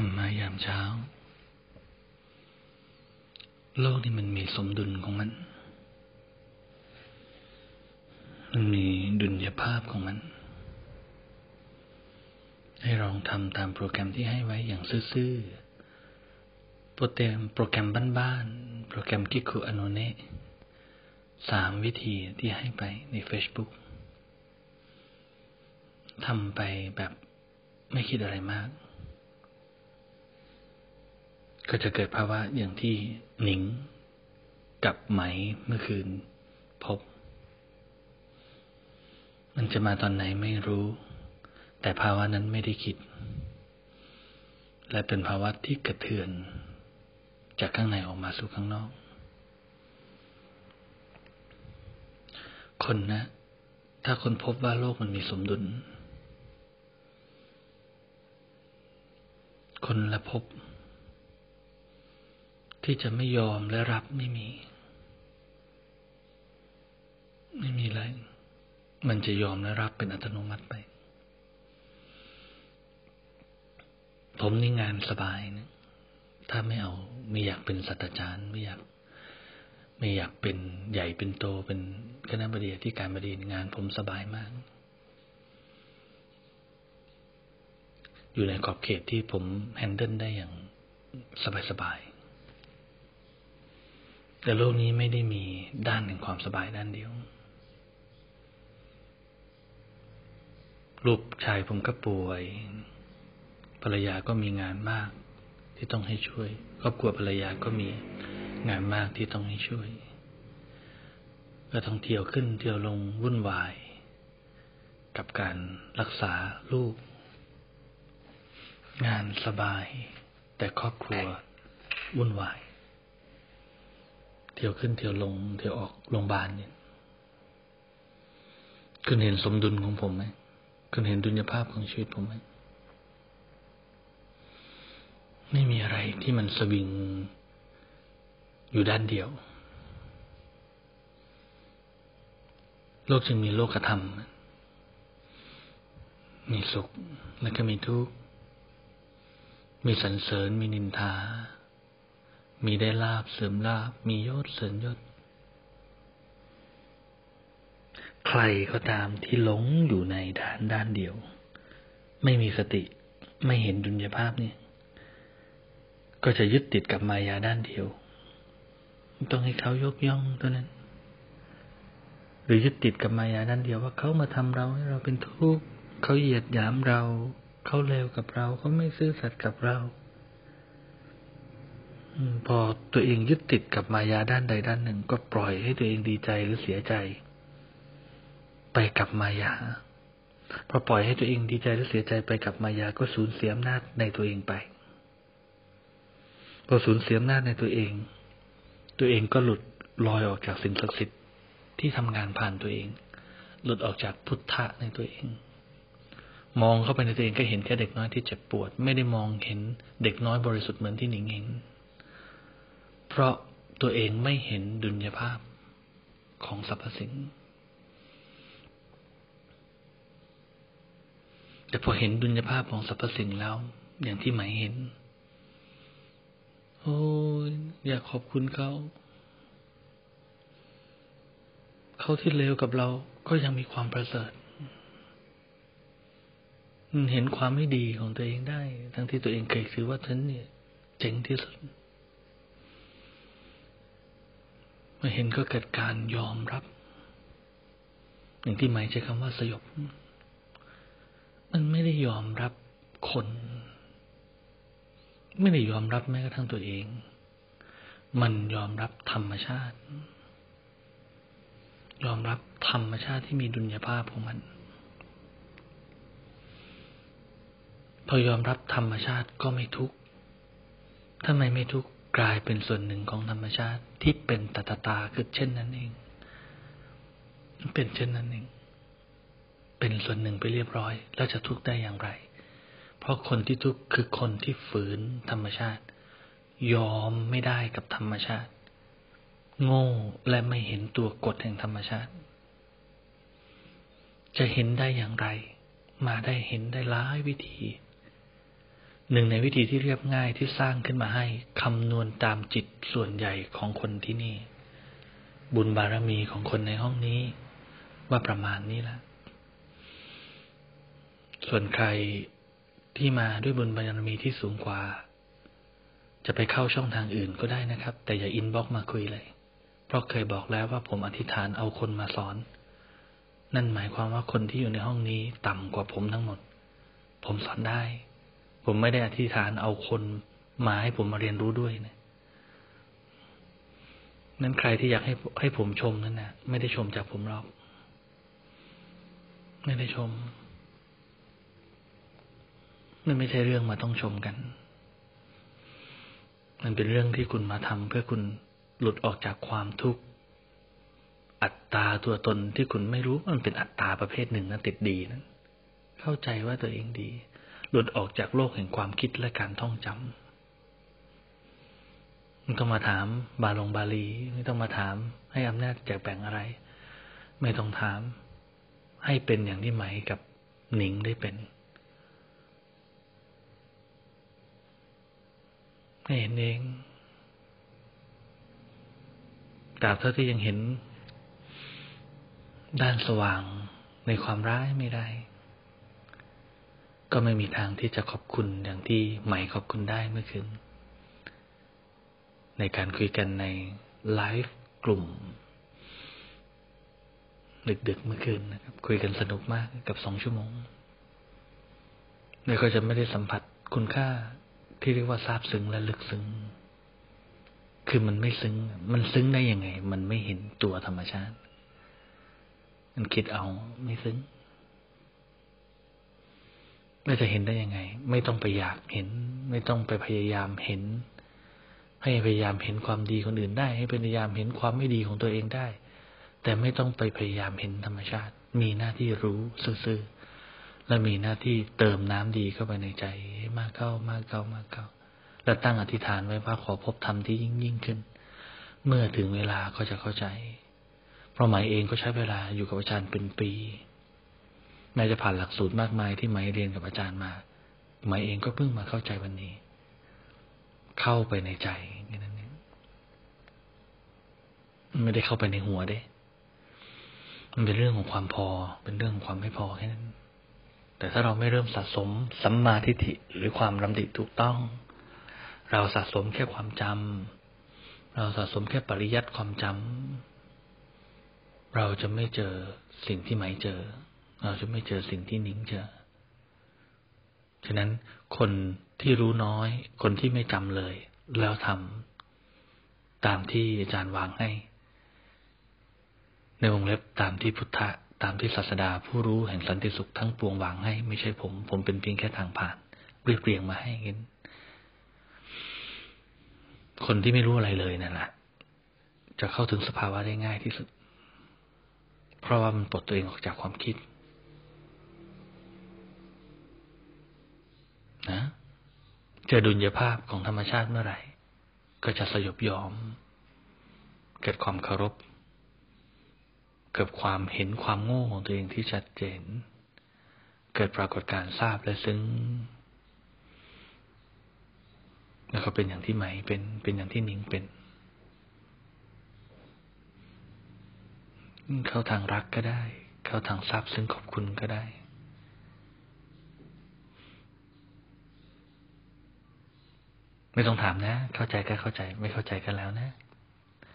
รมมายามเช้า โลกนี่มันมีสมดุลของมัน มันมีดุลยภาพของมัน ให้ลองทำตามโปรแกรมที่ให้ไว้อย่างซื่อๆโปรแกรมโปรแกรมบ้านๆโปรแกรมกิคุอโนเนะสามวิธีที่ให้ไปใน Facebook ทำไปแบบไม่คิดอะไรมาก ก็จะเกิดภาวะอย่างที่หนิงกับไหมเมื่อคืน พบ มันจะมาตอนไหนไม่รู้ แต่ภาวะนั้นไม่ได้คิด และเป็นภาวะที่กระเทือน จากข้างในออกมาสู่ข้างนอก คนนะ ถ้าคนพบว่าโลกมันมีสมดุล คนละพบ ที่จะไม่ยอมและรับไม่มี ไม่มีอะไรมันจะยอมและรับเป็นอัตโนมัติไป ผมนี่งานสบายนะถ้าไม่เอาไม่อยากเป็นศาสตราจารย์ ไม่อยาก ไม่อยากเป็นใหญ่เป็นโตเป็นคณะบดีที่การบดีงานผมสบายมาก อยู่ในขอบเขตที่ผมแฮนเดิลได้อย่างสบายๆ แต่โลกนี้ไม่ได้มีด้านแห่งความสบายด้านเดียว ลูกชายผมก็ป่วย ภรรยาก็มีงานมาก ที่ต้องให้ช่วย ครอบครัวภรรยาก็มีงานมากที่ต้องให้ช่วย ก็ต้องเที่ยวขึ้นเที่ยวลงวุ่นวาย กับการรักษาลูก งานสบาย แต่ครอบครัววุ่นวาย เที่ยวขึ้นเที่ยวลง เที่ยวออกโรงพยาบาลเนี่ยคุณเห็นสมดุลของผมไหมคุณเห็นดุลยภาพของชีวิตผมไหมไม่มีอะไรที่มันสวิงอยู่ด้านเดียว โลกจึงมีโลกธรรม มีสุขและก็มีทุกข์ มีสรรเสริญ มีนินทา มีได้ลาบเสริมลาบ มียศเสริมยศ ใครก็ตามที่หลงอยู่ในด้านด้านเดียว ไม่มีสติไม่เห็นดุลยภาพเนี่ย ก็จะยึดติดกับมายาด้านเดียว ต้องให้เขายกย่องเท่านั้น หรือยึดติดกับมายาด้านเดียวว่าเขามาทำเราให้เราเป็นทุกข์เขาเหยียดหยามเรา เขาเลวกับเราเขาไม่ซื่อสัตย์กับเรา พอตัวเองยึดติดกับมายาด้านใดด้านหนึ่ง ก็ปล่อยให้ตัวเองดีใจหรือเสียใจ ไปกับมายาพอปล่อยให้ตัวเองดีใจหรือเสียใจไปกับมายาก็สูญเสียอำนาจในตัวเองไปพอสูญเสียอำนาจในตัวเอง ตัวเองก็หลุดลอยออกจากสิ่งศักดิ์สิทธิ์ที่ทำงานผ่านตัวเอง หลุดออกจากพุทธะในตัวเอง มองเข้าไปในตัวเองก็เห็นแค่เด็กน้อยที่เจ็บปวด ไม่ได้มองเห็นเด็กน้อยบริสุทธิ์เหมือนที่หนิงเห็น เพราะตัวเองไม่เห็นดุลยภาพของสรรพสิ่ง แต่พอเห็นดุลยภาพของสรรพสิ่งแล้ว อย่างที่หมายเห็น โอ้ยอยากขอบคุณเขา เขาที่เลวกับเราก็ยังมีความประเสริฐ เห็นความไม่ดีของตัวเองได้ ทั้งที่ตัวเองเคยคือว่าฉันเนี่ยเจ๋งที่สุด เมื่อเห็นก็เกิดการยอมรับ อย่างที่หมายใช้คำว่าสยบ มันไม่ได้ยอมรับคน ไม่ได้ยอมรับแม้กระทั่งตัวเอง มันยอมรับธรรมชาติ ยอมรับธรรมชาติที่มีดุลยภาพของมัน พอยอมรับธรรมชาติก็ไม่ทุกข์ทำไมไม่ทุกข์ กลายเป็นส่วนหนึ่งของธรรมชาติที่เป็นตตตาคือเช่นนั้นเอง เป็นเช่นนั้นเอง เป็นส่วนหนึ่งไปเรียบร้อย แล้วจะทุกข์ได้อย่างไร เพราะคนที่ทุกข์คือคนที่ฝืนธรรมชาติ ยอมไม่ได้กับธรรมชาติ โง่และไม่เห็นตัวกฎแห่งธรรมชาติ จะเห็นได้อย่างไร มาได้เห็นได้หลายวิธี หนึ่งในวิธีที่เรียบง่ายที่สร้างขึ้นมาให้คำนวณตามจิตส่วนใหญ่ของคนที่นี่ บุญบารมีของคนในห้องนี้ ว่าประมาณนี้ละส่วนใครที่มาด้วยบุญบารมีที่สูงกว่า จะไปเข้าช่องทางอื่นก็ได้นะครับ แต่อย่าอินบ็อกมาคุยเลย เพราะเคยบอกแล้วว่าผมอธิษฐานเอาคนมาสอน นั่นหมายความว่าคนที่อยู่ในห้องนี้ต่ำกว่าผมทั้งหมด ผมสอนได้ ผมไม่ได้อธิษฐานเอาคนมาให้ผมมาเรียนรู้ด้วยนะนั้นใครที่อยากให้ให้ผมชมนั่นนะไม่ได้ชมจากผมหรอก ไม่ได้ชมนั่นไม่ใช่เรื่องมาต้องชมกัน มันเป็นเรื่องที่คุณมาทำเพื่อคุณหลุดออกจากความทุกข์อัตตาตัวตนที่คุณไม่รู้มันเป็นอัตตาประเภทหนึ่งนะติดดีนั้นเข้าใจว่าตัวเองดี หลุดออกจากโลกแห่งความคิดและการท่องจำไม่ต้องมาถามบาลงบาลี ไม่ต้องมาถามให้อำนาจแจกแบ่งอะไร ไม่ต้องถาม ให้เป็นอย่างที่ไหมกับหนิงได้เป็นให้เห็นเองตราบเท่าที่ยังเห็น ด้านสว่างในความร้ายไม่ได้ ก็ไม่มีทางที่จะขอบคุณอย่างที่ใหม่ขอบคุณได้เมื่อคืนในการคุยกันในไลฟ์กลุ่ม ดึกๆเมื่อคืนนะครับ คุยกันสนุกมากกับสองชั่วโมงแล้วก็จะไม่ได้สัมผัสคุณค่าที่เรียกว่าซาบซึ้งและลึกซึ้ง คือมันไม่ซึ้ง มันซึ้งได้ยังไง มันไม่เห็นตัวธรรมชาติ มันคิดเอาไม่ซึ้ง เราจะเห็นได้ยังไง ไม่ต้องไปอยากเห็น ไม่ต้องไปพยายามเห็น ให้พยายามเห็นความดีคนอื่นได้ ให้พยายามเห็นความไม่ดีของตัวเองได้ แต่ไม่ต้องไปพยายามเห็นธรรมชาติ มีหน้าที่รู้ซื่อและมีหน้าที่เติมน้ำดีเข้าไปในใจมากเข้ามากเข้ามากเข้าและตั้งอธิษฐานไว้ว่าขอพบธรรมที่ยิ่งยิ่งขึ้น เมื่อถึงเวลาก็จะเข้าใจ เพราะหมายเองก็ใช้เวลาอยู่กับอาจารย์เป็นปี แม้จะผ่านหลักสูตรมากมายที่หมายเรียนกับอาจารย์มาหมายเองก็เพิ่งมาเข้าใจวันนี้ เข้าไปในใจนี่นั่นเองไม่ได้เข้าไปในหัวเด้ มันเป็นเรื่องของความพอ เป็นเรื่องของความไม่พอแค่นั้น แต่ถ้าเราไม่เริ่มสะสมสัมมาทิฏฐิหรือความรำดิถูกต้อง เราสะสมแค่ความจำเราสะสมแค่ปริยัติความจำเราจะไม่เจอสิ่งที่ไม่เจอ เราจะไม่เจอสิ่งที่นิ่งเจอ ฉะนั้นคนที่รู้น้อย คนที่ไม่จำเลย แล้วทำตามที่อาจารย์วางให้ ในวงเล็บตามที่พุทธะตามที่ศาสดาผู้รู้แห่งสันติสุขทั้งปวงวางให้ ไม่ใช่ผม ผมเป็นเพียงแค่ทางผ่าน เรียบเรียงมาให้เห็นคนที่ไม่รู้อะไรเลยนั่นแหละจะเข้าถึงสภาวะได้ง่ายที่สุด เพราะว่ามันปลดตัวเองออกจากความคิด นะเจอดุลยภาพของธรรมชาติเมื่อไหร่ ก็จะสยบยอม เกิดความเคารพ เกิดความเห็นความโง่ของตัวเองที่ชัดเจน เกิดปรากฏการทราบและซึ้งแล้วก็เป็นอย่างที่ไหมเป็นเป็นอย่างที่นิงเป็นเข้าทางรักก็ได้ เข้าทางทราบซึ้งขอบคุณก็ได้ ไม่ต้องถามนะ เข้าใจก็เข้าใจ ไม่เข้าใจกันแล้วนะ